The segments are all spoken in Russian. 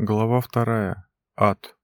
Глава вторая. Ад.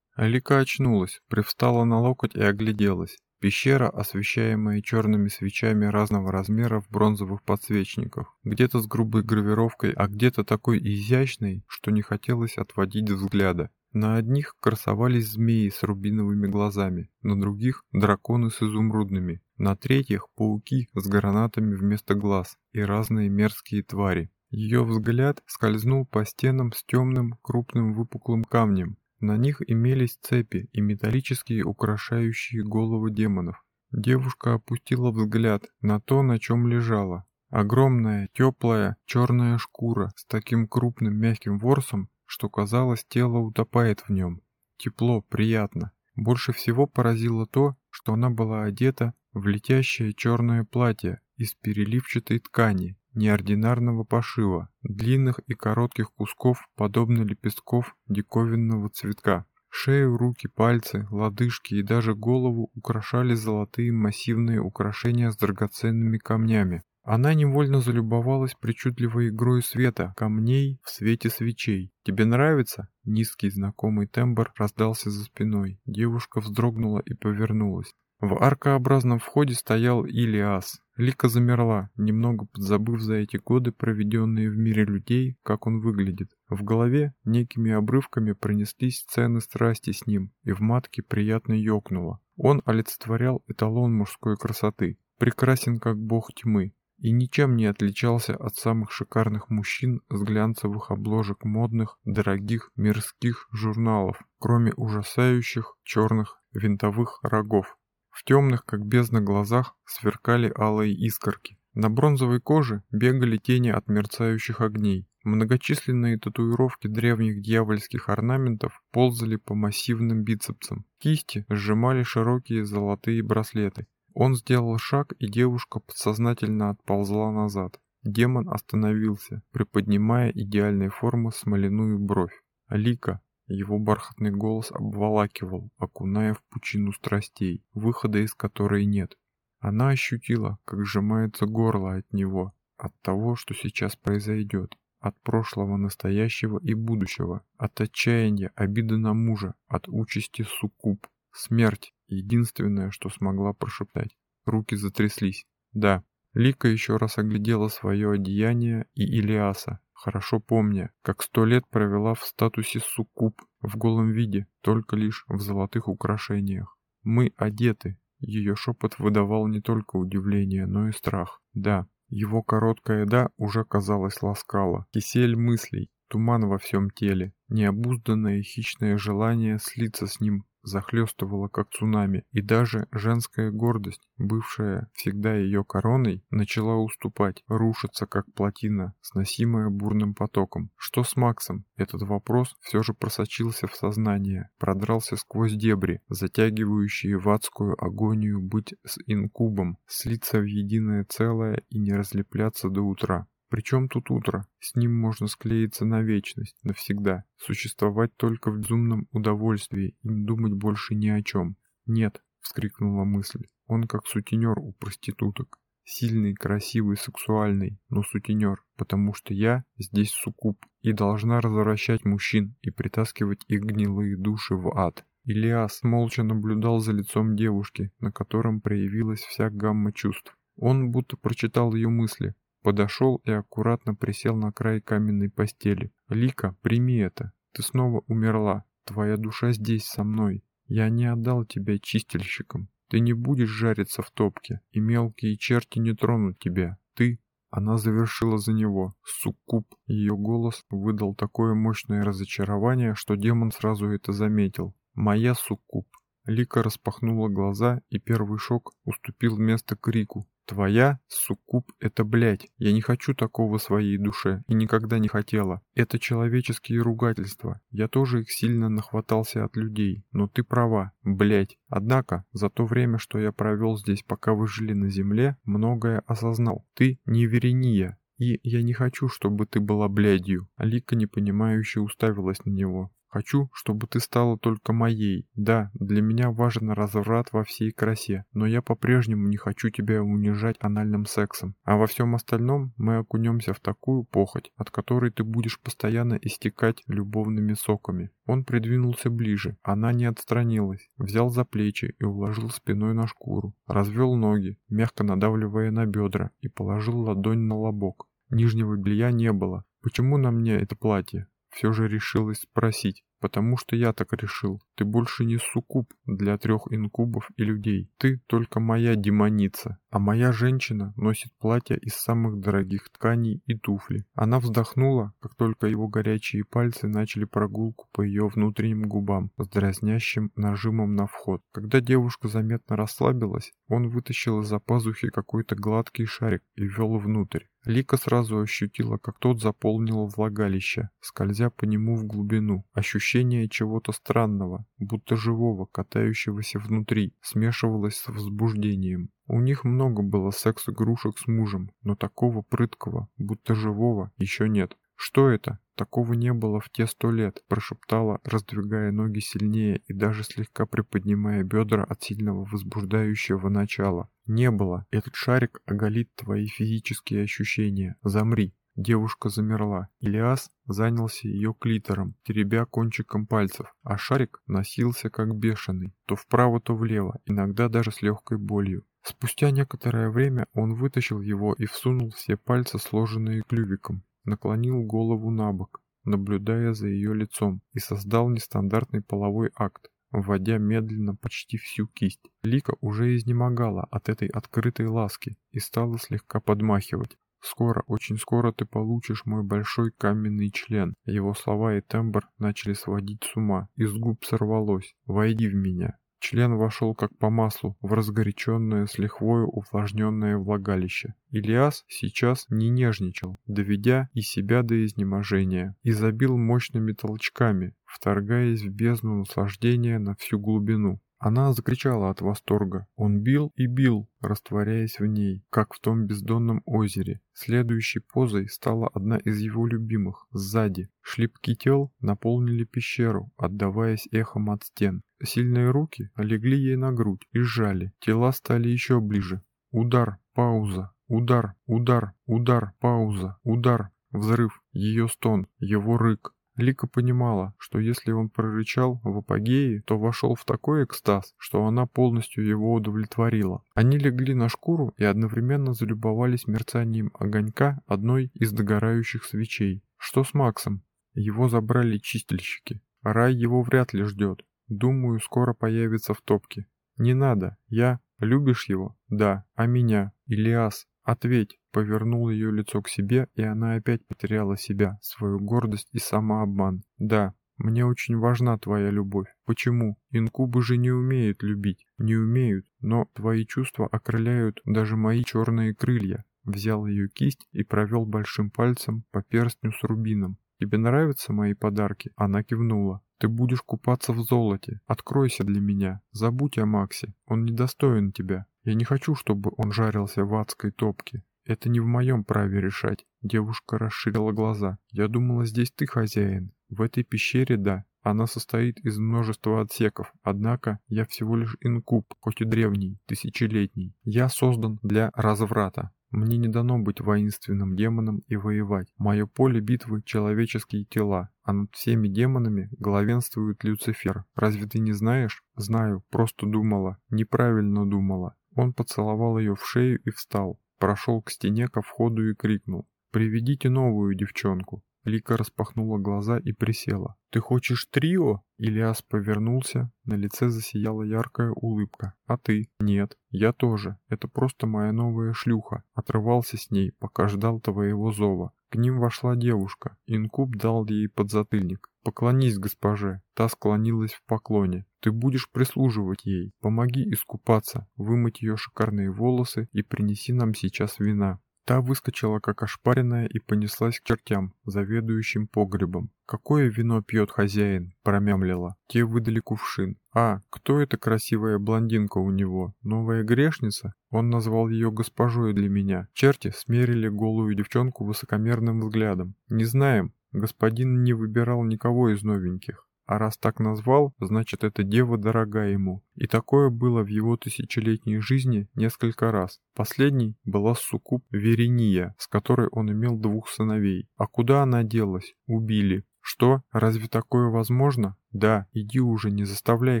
Алика очнулась, привстала на локоть и огляделась. Пещера, освещаемая черными свечами разного размера в бронзовых подсвечниках, где-то с грубой гравировкой, а где-то такой изящной, что не хотелось отводить взгляда. На одних красовались змеи с рубиновыми глазами, на других – драконы с изумрудными, на третьих – пауки с гранатами вместо глаз и разные мерзкие твари. Ее взгляд скользнул по стенам с темным, крупным выпуклым камнем. На них имелись цепи и металлические украшающие головы демонов. Девушка опустила взгляд на то, на чем лежала. Огромная, теплая, черная шкура с таким крупным мягким ворсом, что казалось, тело утопает в нем. Тепло, приятно. Больше всего поразило то, что она была одета в летящее черное платье из переливчатой ткани, неординарного пошива, длинных и коротких кусков, подобно лепестков диковинного цветка. Шею, руки, пальцы, лодыжки и даже голову украшали золотые массивные украшения с драгоценными камнями. Она невольно залюбовалась причудливой игрой света, камней в свете свечей. «Тебе нравится?» Низкий знакомый тембр раздался за спиной. Девушка вздрогнула и повернулась. В аркообразном входе стоял Илиас. Лика замерла, немного подзабыв за эти годы, проведенные в мире людей, как он выглядит. В голове некими обрывками пронеслись сцены страсти с ним, и в матке приятно ёкнуло. Он олицетворял эталон мужской красоты, прекрасен как бог тьмы, и ничем не отличался от самых шикарных мужчин с глянцевых обложек модных, дорогих, мирских журналов, кроме ужасающих черных винтовых рогов. В темных, как бездна глазах, сверкали алые искорки. На бронзовой коже бегали тени от мерцающих огней. Многочисленные татуировки древних дьявольских орнаментов ползали по массивным бицепсам. Кисти сжимали широкие золотые браслеты. Он сделал шаг, и девушка подсознательно отползла назад. Демон остановился, приподнимая идеальной формы смоляную бровь. «Алика, его бархатный голос обволакивал, окуная в пучину страстей, выхода из которой нет. Она ощутила, как сжимается горло от него, от того, что сейчас произойдет, от прошлого, настоящего и будущего, от отчаяния, обиды на мужа, от участи суккуб. Смерть — единственное, что смогла прошептать. Руки затряслись. Да, Лика еще раз оглядела свое одеяние и Илиаса, хорошо помня, как сто лет провела в статусе суккуб в голом виде, только лишь в золотых украшениях. Мы одеты. Ее шепот выдавал не только удивление, но и страх. Да, его короткая «да» уже казалось ласкало. Кисель мыслей, туман во всем теле, необузданное хищное желание слиться с ним захлестывала как цунами, и даже женская гордость, бывшая всегда ее короной, начала уступать, рушиться как плотина, сносимая бурным потоком. Что с Максом? Этот вопрос все же просочился в сознание, продрался сквозь дебри, затягивающие в адскую агонию быть с инкубом, слиться в единое целое и не разлепляться до утра. Причем тут утро? С ним можно склеиться на вечность, навсегда, существовать только в безумном удовольствии и думать больше ни о чем. «Нет», — вскрикнула мысль, — «он как сутенер у проституток. Сильный, красивый, сексуальный, но сутенер, потому что я здесь суккуб и должна развращать мужчин и притаскивать их гнилые души в ад». Илиас молча наблюдал за лицом девушки, на котором проявилась вся гамма чувств. Он будто прочитал ее мысли, Подошел и аккуратно присел на край каменной постели. «Лика, прими это. Ты снова умерла. Твоя душа здесь со мной. Я не отдал тебя чистильщикам. Ты не будешь жариться в топке, и мелкие черти не тронут тебя. Ты...» Она завершила за него. Суккуб. Ее голос выдал такое мощное разочарование, что демон сразу это заметил. «Моя суккуб». Лика распахнула глаза, и первый шок уступил место крику. Твоя, суккуб, это блядь. Я не хочу такого своей душе и никогда не хотела. Это человеческие ругательства. Я тоже их сильно нахватался от людей. Но ты права, блядь. Однако, за то время, что я провел здесь, пока вы жили на земле, многое осознал. Ты не Верения. И я не хочу, чтобы ты была блядью. Алика непонимающе уставилась на него. Хочу, чтобы ты стала только моей. Да, для меня важен разврат во всей красе, но я по-прежнему не хочу тебя унижать анальным сексом. А во всем остальном мы окунемся в такую похоть, от которой ты будешь постоянно истекать любовными соками. Он придвинулся ближе, она не отстранилась, взял за плечи и уложил спиной на шкуру, развел ноги, мягко надавливая на бедра и положил ладонь на лобок. Нижнего белья не было. Почему на мне это платье? Все же решилась спросить. Потому что я так решил. Ты больше не суккуб для трех инкубов и людей. Ты только моя демоница. А моя женщина носит платья из самых дорогих тканей и туфли. Она вздохнула, как только его горячие пальцы начали прогулку по ее внутренним губам с дразнящим нажимом на вход. Когда девушка заметно расслабилась, он вытащил из-за пазухи какой-то гладкий шарик и ввел внутрь. Лика сразу ощутила, как тот заполнил влагалище, скользя по нему в глубину. Ощущение чего-то странного, будто живого, катающегося внутри, смешивалось с возбуждением. У них много было секс-игрушек с мужем, но такого прыткого, будто живого, еще нет. «Что это? Такого не было в те сто лет», – прошептала, раздвигая ноги сильнее и даже слегка приподнимая бедра от сильного возбуждающего начала. «Не было. Этот шарик оголит твои физические ощущения. Замри». Девушка замерла. Илиас занялся ее клитором, теребя кончиком пальцев, а шарик носился как бешеный, то вправо, то влево, иногда даже с легкой болью. Спустя некоторое время он вытащил его и всунул все пальцы, сложенные клювиком, наклонил голову на бок, наблюдая за ее лицом, и создал нестандартный половой акт, вводя медленно почти всю кисть. Лика уже изнемогала от этой открытой ласки и стала слегка подмахивать. «Скоро, очень скоро ты получишь мой большой каменный член». Его слова и тембр начали сводить с ума. Из губ сорвалось «Войди в меня». Член вошел как по маслу в разгоряченное с лихвою увлажненное влагалище. Ильяс сейчас не нежничал, доведя и себя до изнеможения, и забил мощными толчками, вторгаясь в бездну наслаждения на всю глубину. Она закричала от восторга. Он бил и бил, растворяясь в ней, как в том бездонном озере. Следующей позой стала одна из его любимых, сзади. Шлепки тел наполнили пещеру, отдаваясь эхом от стен. Сильные руки легли ей на грудь и сжали. Тела стали еще ближе. Удар, пауза, удар, удар, удар, пауза, удар, взрыв, ее стон, его рык. Лика понимала, что если он прорычал в апогее, то вошел в такой экстаз, что она полностью его удовлетворила. Они легли на шкуру и одновременно залюбовались мерцанием огонька одной из догорающих свечей. Что с Максом? Его забрали чистильщики. Рай его вряд ли ждет. Думаю, скоро появится в топке. Не надо. Я... Любишь его? Да. А меня? Илиас? Ответь. Повернул ее лицо к себе, и она опять потеряла себя, свою гордость и самообман. Да, мне очень важна твоя любовь. Почему? Инкубы же не умеют любить. Не умеют, но твои чувства окрыляют даже мои черные крылья. Взял ее кисть и провел большим пальцем по перстню с рубином. Тебе нравятся мои подарки? Она кивнула. Ты будешь купаться в золоте. Откройся для меня. Забудь о Максе. Он недостоин тебя. Я не хочу, чтобы он жарился в адской топке. Это не в моем праве решать. Девушка расширила глаза. Я думала, здесь ты хозяин. В этой пещере, да. Она состоит из множества отсеков, однако я всего лишь инкуб, хоть и древний, тысячелетний. Я создан для разврата. Мне не дано быть воинственным демоном и воевать. Мое поле битвы — человеческие тела, а над всеми демонами главенствует Люцифер. Разве ты не знаешь? Знаю, просто думала. Неправильно думала. Он поцеловал ее в шею и встал. Прошел к стене ко входу и крикнул. «Приведите новую девчонку». Лика распахнула глаза и присела. «Ты хочешь трио?» Ильяс повернулся, на лице засияла яркая улыбка. «А ты?» «Нет, я тоже. Это просто моя новая шлюха». Отрывался с ней, пока ждал твоего зова. К ним вошла девушка. Инкуб дал ей подзатыльник. «Поклонись госпоже». Та склонилась в поклоне. «Ты будешь прислуживать ей. Помоги искупаться, вымыть ее шикарные волосы и принеси нам сейчас вина». Та выскочила как ошпаренная и понеслась к чертям, заведующим погребом. «Какое вино пьет хозяин?» – промямлила. Те выдали кувшин. «А, кто эта красивая блондинка у него? Новая грешница?» Он назвал ее госпожой для меня. Черти смерили голую девчонку высокомерным взглядом. «Не знаем. Господин не выбирал никого из новеньких. А раз так назвал, значит эта дева дорога ему. И такое было в его тысячелетней жизни несколько раз. Последний была суккуб Верения, с которой он имел двух сыновей. А куда она делась? Убили. Что? Разве такое возможно? Да, иди уже, не заставляй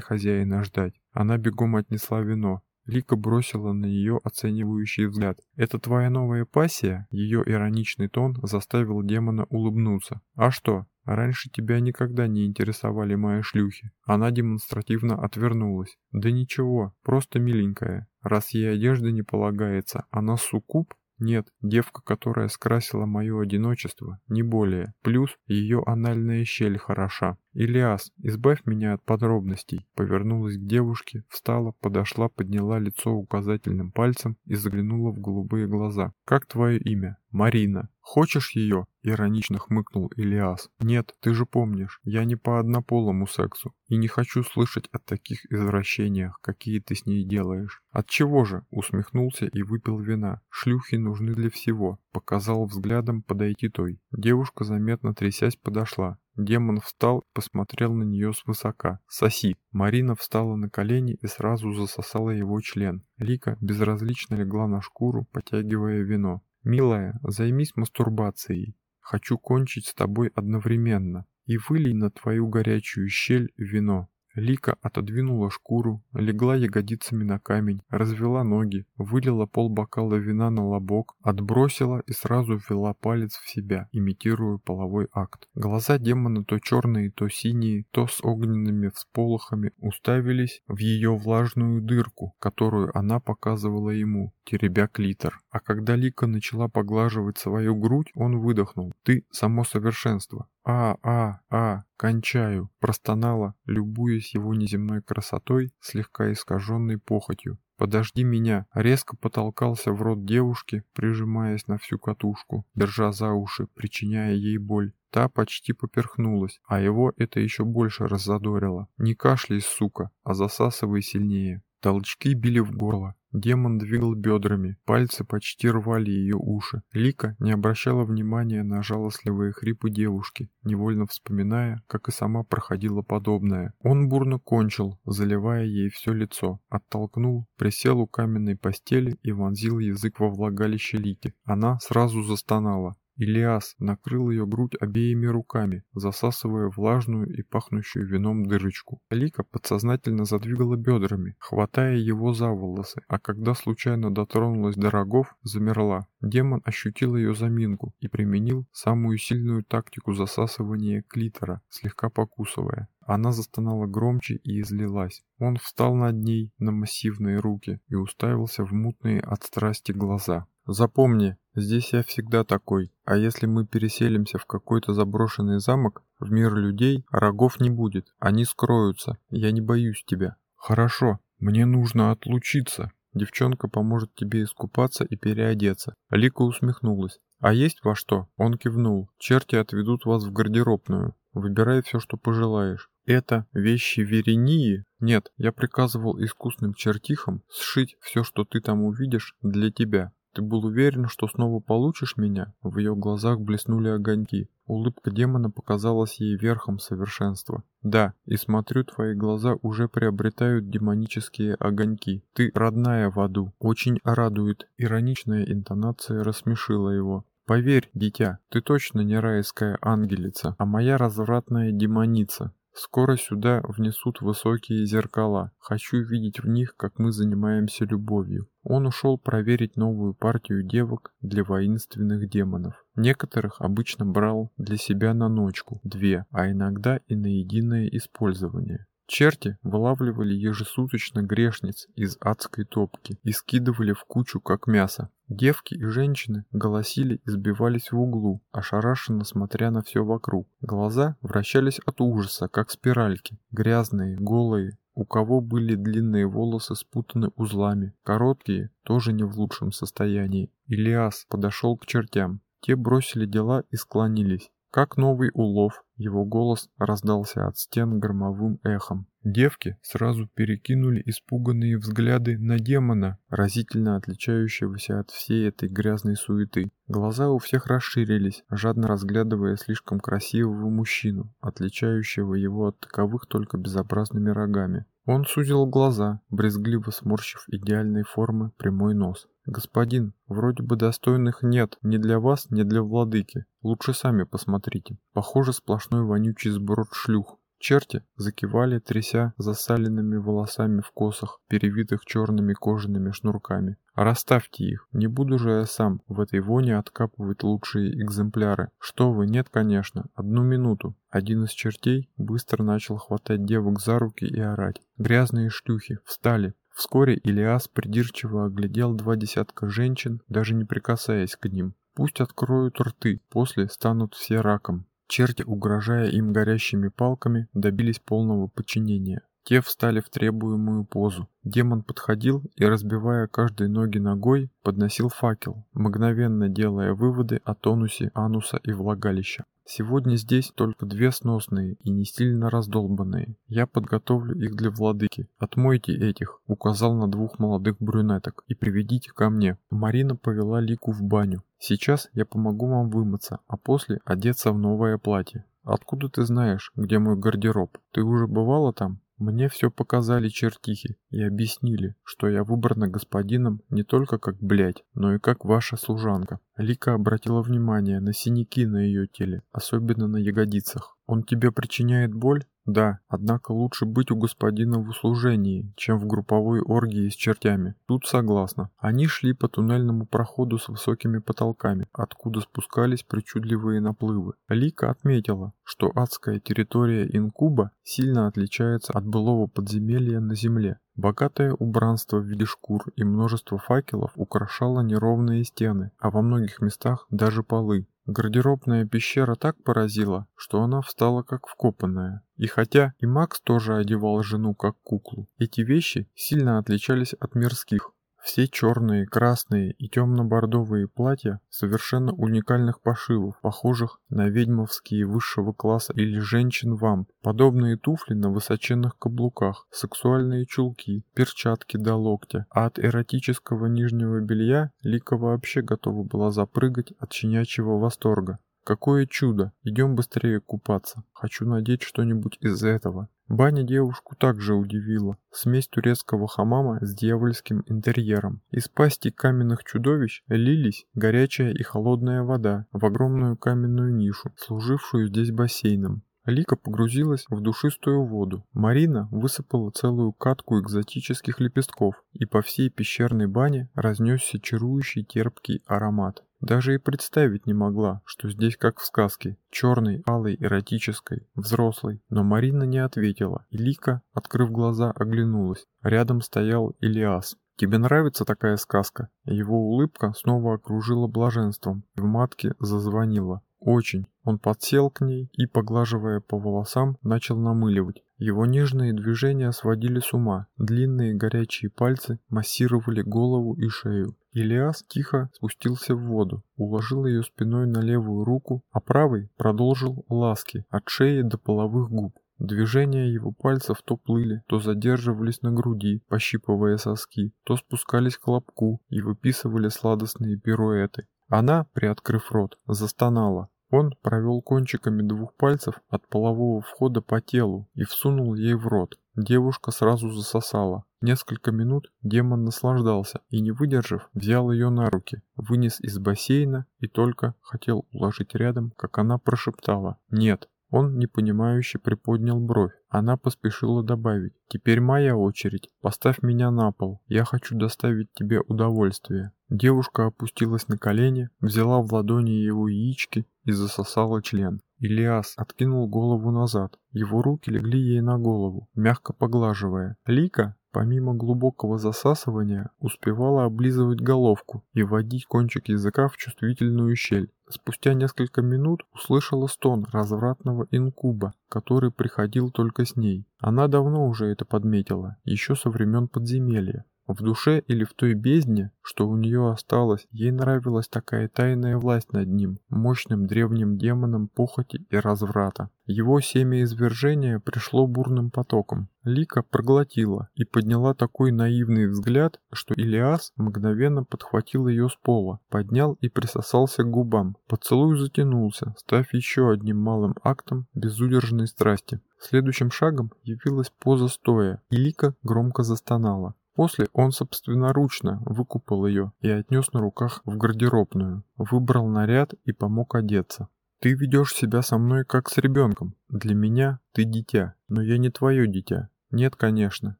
хозяина ждать. Она бегом отнесла вино. Лика бросила на нее оценивающий взгляд. «Это твоя новая пассия?» Ее ироничный тон заставил демона улыбнуться. «А что, раньше тебя никогда не интересовали мои шлюхи?» Она демонстративно отвернулась. «Да ничего, просто миленькая. Раз ей одежда не полагается, она суккуб, нет, девка, которая скрасила мое одиночество, не более. Плюс ее анальная щель хороша. «Илиас, избавь меня от подробностей», повернулась к девушке, встала, подошла, подняла лицо указательным пальцем и заглянула в голубые глаза. «Как твое имя?» «Марина. Хочешь ее?» Иронично хмыкнул Илиас. «Нет, ты же помнишь, я не по однополому сексу и не хочу слышать о таких извращениях, какие ты с ней делаешь». «От чего же?» Усмехнулся и выпил вина. «Шлюхи нужны для всего», показал взглядом подойти той. Девушка, заметно трясясь, подошла. Демон встал и посмотрел на нее свысока. «Соси!» Марина встала на колени и сразу засосала его член. Лика безразлично легла на шкуру, потягивая вино. «Милая, займись мастурбацией. Хочу кончить с тобой одновременно. И вылей на твою горячую щель вино». Лика отодвинула шкуру, легла ягодицами на камень, развела ноги, вылила полбокала вина на лобок, отбросила и сразу ввела палец в себя, имитируя половой акт. Глаза демона то черные, то синие, то с огненными всполохами уставились в ее влажную дырку, которую она показывала ему, теребя клитор. А когда Лика начала поглаживать свою грудь, он выдохнул. «Ты — само совершенство. «А, а, а, кончаю!» простонала, любуясь его неземной красотой, слегка искаженной похотью. «Подожди меня!» Резко потолкался в рот девушки, прижимаясь на всю катушку, держа за уши, причиняя ей боль. Та почти поперхнулась, а его это еще больше раззадорило. «Не кашляй, сука, а засасывай сильнее!» Толчки били в горло. Демон двигал бедрами, пальцы почти рвали ее уши. Лика не обращала внимания на жалостливые хрипы девушки, невольно вспоминая, как и сама проходила подобное. Он бурно кончил, заливая ей все лицо. Оттолкнул, присел у каменной постели и вонзил язык во влагалище Лики. Она сразу застонала. Илиас накрыл ее грудь обеими руками, засасывая влажную и пахнущую вином дырочку. Лика подсознательно задвигала бедрами, хватая его за волосы, а когда случайно дотронулась до рогов, замерла. Демон ощутил ее заминку и применил самую сильную тактику засасывания клитора, слегка покусывая. Она застонала громче и излилась. Он встал над ней на массивные руки и уставился в мутные от страсти глаза. «Запомни, здесь я всегда такой, а если мы переселимся в какой-то заброшенный замок, в мир людей, рогов не будет, они скроются, я не боюсь тебя». «Хорошо, мне нужно отлучиться», Девчонка поможет тебе искупаться и переодеться. Лика усмехнулась. А есть во что? Он кивнул. Черти отведут вас в гардеробную. Выбирай все, что пожелаешь. Это вещи Верении? Нет, я приказывал искусным чертихам сшить все, что ты там увидишь, для тебя. Ты был уверен, что снова получишь меня? В ее глазах блеснули огоньки. Улыбка демона показалась ей верхом совершенства. Да, и смотрю, твои глаза уже приобретают демонические огоньки. Ты родная в аду. Очень радует. Ироничная интонация рассмешила его. Поверь, дитя, ты точно не райская ангелица, а моя развратная демоница. Скоро сюда внесут высокие зеркала. Хочу видеть в них, как мы занимаемся любовью. Он ушел проверить новую партию девок для воинственных демонов. Некоторых обычно брал для себя на ночку, две, а иногда и на единое использование. Черти вылавливали ежесуточно грешниц из адской топки и скидывали в кучу, как мясо. Девки и женщины голосили и сбивались в углу, ошарашенно смотря на все вокруг. Глаза вращались от ужаса, как спиральки, грязные, голые. У кого были длинные волосы спутаны узлами, короткие, тоже не в лучшем состоянии. Илиас подошел к чертям. Те бросили дела и склонились. Как новый улов, его голос раздался от стен громовым эхом. Девки сразу перекинули испуганные взгляды на демона, разительно отличающегося от всей этой грязной суеты. Глаза у всех расширились, жадно разглядывая слишком красивого мужчину, отличающего его от таковых только безобразными рогами. Он сузил глаза, брезгливо сморщив идеальной формы прямой нос. «Господин, вроде бы достойных нет ни для вас, ни для владыки. Лучше сами посмотрите. Похоже, сплошной вонючий сброд шлюх. Черти закивали, тряся засаленными волосами в косах, перевитых черными кожаными шнурками. «Расставьте их, не буду же я сам в этой воне откапывать лучшие экземпляры. Что вы, нет, конечно, одну минуту». Один из чертей быстро начал хватать девок за руки и орать. Грязные шлюхи встали. Вскоре Илиас придирчиво оглядел два десятка женщин, даже не прикасаясь к ним. Пусть откроют рты, после станут все раком. Черти, угрожая им горящими палками, добились полного подчинения. Те встали в требуемую позу. Демон подходил и, разбивая каждой ноги ногой, подносил факел, мгновенно делая выводы о тонусе ануса и влагалища. Сегодня здесь только две сносные и не сильно раздолбанные. Я подготовлю их для владыки. Отмойте этих, указал на двух молодых брюнеток, и приведите ко мне. Марина повела Лику в баню. Сейчас я помогу вам вымыться, а после одеться в новое платье. Откуда ты знаешь, где мой гардероб? Ты уже бывала там? Мне все показали чертихи и объяснили, что я выбрана господином не только как блядь, но и как ваша служанка. Лика обратила внимание на синяки на ее теле, особенно на ягодицах. Он тебе причиняет боль? Да, однако лучше быть у господина в услужении, чем в групповой оргии с чертями. Тут согласна. Они шли по туннельному проходу с высокими потолками, откуда спускались причудливые наплывы. Лика отметила, что адская территория Инкуба сильно отличается от былого подземелья на земле. Богатое убранство в виде шкур и множество факелов украшало неровные стены, а во многих местах даже полы. Гардеробная пещера так поразила, что она встала как вкопанная. И хотя и Макс тоже одевал жену как куклу, эти вещи сильно отличались от мирских. Все черные, красные и темно-бордовые платья совершенно уникальных пошивов, похожих на ведьмовские высшего класса или женщин-вамп. Подобные туфли на высоченных каблуках, сексуальные чулки, перчатки до локтя. А от эротического нижнего белья Лика вообще готова была запрыгать от щенячьего восторга. Какое чудо! Идем быстрее купаться. Хочу надеть что-нибудь из этого. Баня девушку также удивила. Смесь турецкого хамама с дьявольским интерьером. Из пасти каменных чудовищ лились горячая и холодная вода в огромную каменную нишу, служившую здесь бассейном. Лика погрузилась в душистую воду. Марина высыпала целую катку экзотических лепестков, и по всей пещерной бане разнесся чарующий терпкий аромат. Даже и представить не могла, что здесь как в сказке, черной, алой, эротической, взрослой. Но Марина не ответила, и Лика, открыв глаза, оглянулась. Рядом стоял Илиас. «Тебе нравится такая сказка?» Его улыбка снова окружила блаженством, в матке зазвонила. «Очень». Он подсел к ней и, поглаживая по волосам, начал намыливать. Его нежные движения сводили с ума. Длинные горячие пальцы массировали голову и шею. Илиас тихо спустился в воду, уложил ее спиной на левую руку, а правой продолжил ласки от шеи до половых губ. Движения его пальцев то плыли, то задерживались на груди, пощипывая соски, то спускались к лобку и выписывали сладостные пируэты. Она, приоткрыв рот, застонала. Он провел кончиками двух пальцев от полового входа по телу и всунул ей в рот. Девушка сразу засосала. Несколько минут демон наслаждался и, не выдержав, взял ее на руки, вынес из бассейна и только хотел уложить рядом, как она прошептала «Нет». Он непонимающе приподнял бровь. Она поспешила добавить. «Теперь моя очередь. Поставь меня на пол. Я хочу доставить тебе удовольствие». Девушка опустилась на колени, взяла в ладони его яички и засосала член. Илиас откинул голову назад. Его руки легли ей на голову, мягко поглаживая. Лика, помимо глубокого засасывания, успевала облизывать головку и вводить кончик языка в чувствительную щель. Спустя несколько минут услышала стон развратного инкуба, который приходил только с ней. Она давно уже это подметила, еще со времен подземелья. В душе или в той бездне, что у нее осталось, ей нравилась такая тайная власть над ним, мощным древним демоном похоти и разврата. Его семя извержения пришло бурным потоком. Лика проглотила и подняла такой наивный взгляд, что Илиас мгновенно подхватил ее с пола, поднял и присосался к губам. Поцелуй затянулся, став еще одним малым актом безудержной страсти. Следующим шагом явилась поза стоя, и Лика громко застонала. После он собственноручно выкупал ее и отнес на руках в гардеробную, выбрал наряд и помог одеться. «Ты ведешь себя со мной как с ребенком. Для меня ты дитя, но я не твое дитя. Нет, конечно,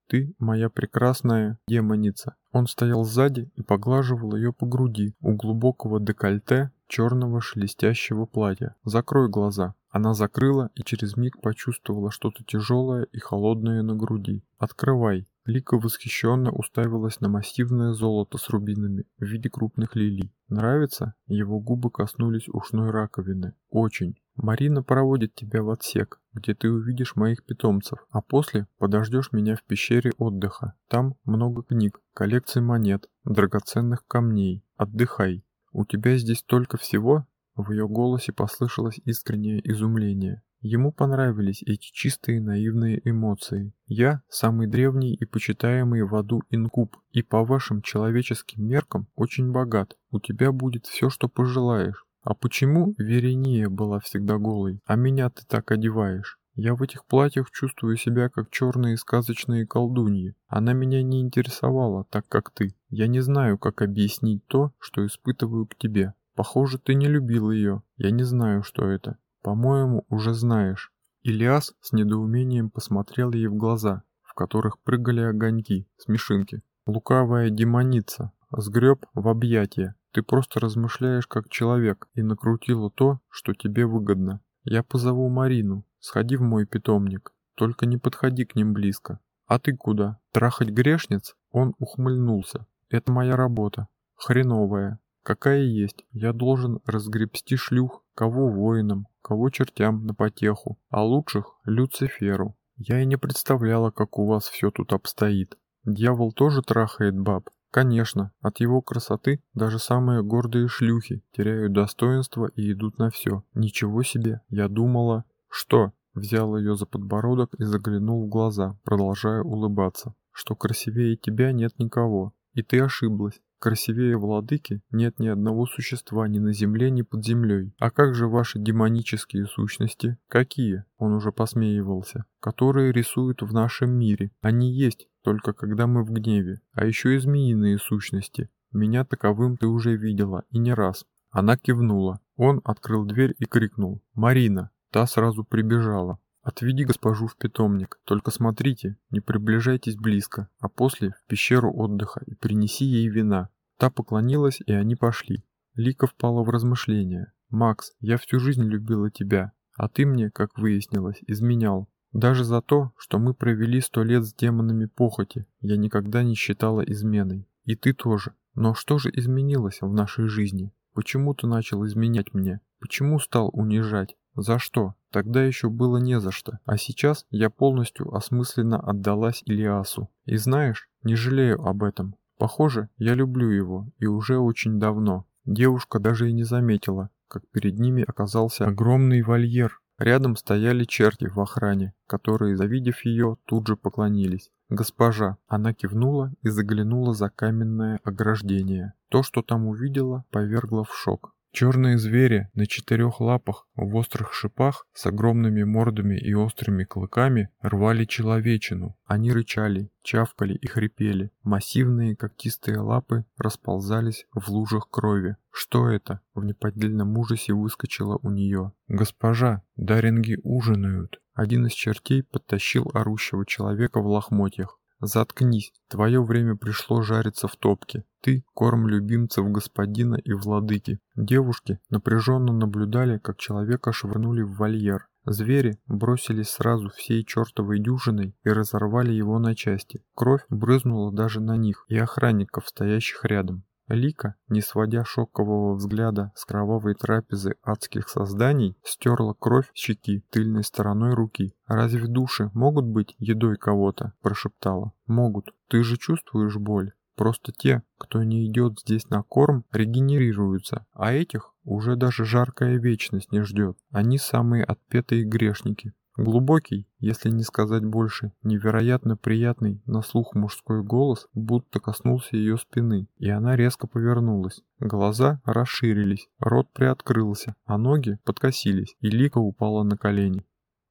ты моя прекрасная демоница». Он стоял сзади и поглаживал ее по груди у глубокого декольте черного шелестящего платья. «Закрой глаза». Она закрыла и через миг почувствовала что-то тяжелое и холодное на груди. «Открывай». Лика восхищенно уставилась на массивное золото с рубинами в виде крупных лилий. «Нравится?» Его губы коснулись ушной раковины. «Очень. Марина проводит тебя в отсек, где ты увидишь моих питомцев, а после подождешь меня в пещере отдыха. Там много книг, коллекций монет, драгоценных камней. Отдыхай. У тебя здесь столько всего?» В ее голосе послышалось искреннее изумление. Ему понравились эти чистые наивные эмоции. Я самый древний и почитаемый в аду инкуб, и по вашим человеческим меркам очень богат. У тебя будет все, что пожелаешь. А почему Верения была всегда голой, а меня ты так одеваешь? Я в этих платьях чувствую себя как черные сказочные колдуньи. Она меня не интересовала, так как ты. Я не знаю, как объяснить то, что испытываю к тебе. Похоже, ты не любил ее. Я не знаю, что это. По-моему, уже знаешь. Ильяс с недоумением посмотрел ей в глаза, в которых прыгали огоньки, смешинки. Лукавая демоница, сгреб в объятия. Ты просто размышляешь как человек и накрутила то, что тебе выгодно. Я позову Марину, сходи в мой питомник, только не подходи к ним близко. А ты куда? Трахать грешниц? Он ухмыльнулся. Это моя работа. Хреновая. Какая есть. Я должен разгребсти шлюх, кого воинам, кого чертям на потеху, а лучших — Люциферу. Я и не представляла, как у вас все тут обстоит. Дьявол тоже трахает баб? Конечно, от его красоты даже самые гордые шлюхи теряют достоинство и идут на все. Ничего себе, я думала... Что? Взял ее за подбородок и заглянул в глаза, продолжая улыбаться. Что красивее тебя нет никого. И ты ошиблась. Красивее владыки нет ни одного существа ни на земле, ни под землей. А как же ваши демонические сущности? Какие? Он уже посмеивался. Которые рисуют в нашем мире. Они есть, только когда мы в гневе. А еще и змеиные сущности. Меня таковым ты уже видела, и не раз. Она кивнула. Он открыл дверь и крикнул. «Марина!» Та сразу прибежала. Отведи госпожу в питомник, только смотрите, не приближайтесь близко, а после в пещеру отдыха и принеси ей вина. Та поклонилась, и они пошли. Лика впала в размышления. «Макс, я всю жизнь любила тебя, а ты мне, как выяснилось, изменял. Даже за то, что мы провели сто лет с демонами похоти, я никогда не считала изменой. И ты тоже. Но что же изменилось в нашей жизни? Почему ты начал изменять мне? Почему стал унижать? За что? Тогда еще было не за что, а сейчас я полностью осмысленно отдалась Илиасу. И знаешь, не жалею об этом. Похоже, я люблю его, и уже очень давно. Девушка даже и не заметила, как перед ними оказался огромный вольер. Рядом стояли черти в охране, которые, завидев ее, тут же поклонились. «Госпожа!» Она кивнула и заглянула за каменное ограждение. То, что там увидела, повергло в шок. Черные звери на четырех лапах, в острых шипах, с огромными мордами и острыми клыками рвали человечину. Они рычали, чавкали и хрипели. Массивные когтистые лапы расползались в лужах крови. Что это? В неподдельном ужасе выскочило у нее. «Госпожа, даринги ужинают!» Один из чертей подтащил орущего человека в лохмотьях. Заткнись, твое время пришло жариться в топке. Ты — корм любимцев господина и владыки. Девушки напряженно наблюдали, как человека швырнули в вольер. Звери бросились сразу всей чертовой дюжиной и разорвали его на части. Кровь брызнула даже на них и охранников, стоящих рядом. Лика, не сводя шокового взгляда с кровавой трапезы адских созданий, стерла кровь с щеки тыльной стороной руки. «Разве души могут быть едой кого-то?» – прошептала. «Могут. Ты же чувствуешь боль?» Просто те, кто не идет здесь на корм, регенерируются, а этих уже даже жаркая вечность не ждет. Они самые отпетые грешники. Глубокий, если не сказать больше, невероятно приятный на слух мужской голос будто коснулся ее спины, и она резко повернулась. Глаза расширились, рот приоткрылся, а ноги подкосились, и Лика упала на колени.